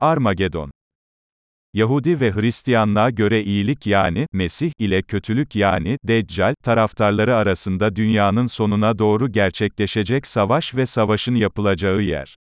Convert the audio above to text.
Armagedon Yahudi ve Hristiyanlığa göre iyilik yani, Mesih, ile kötülük yani, Deccal, taraftarları arasında dünyanın sonuna doğru gerçekleşecek savaş ve savaşın yapılacağı yer.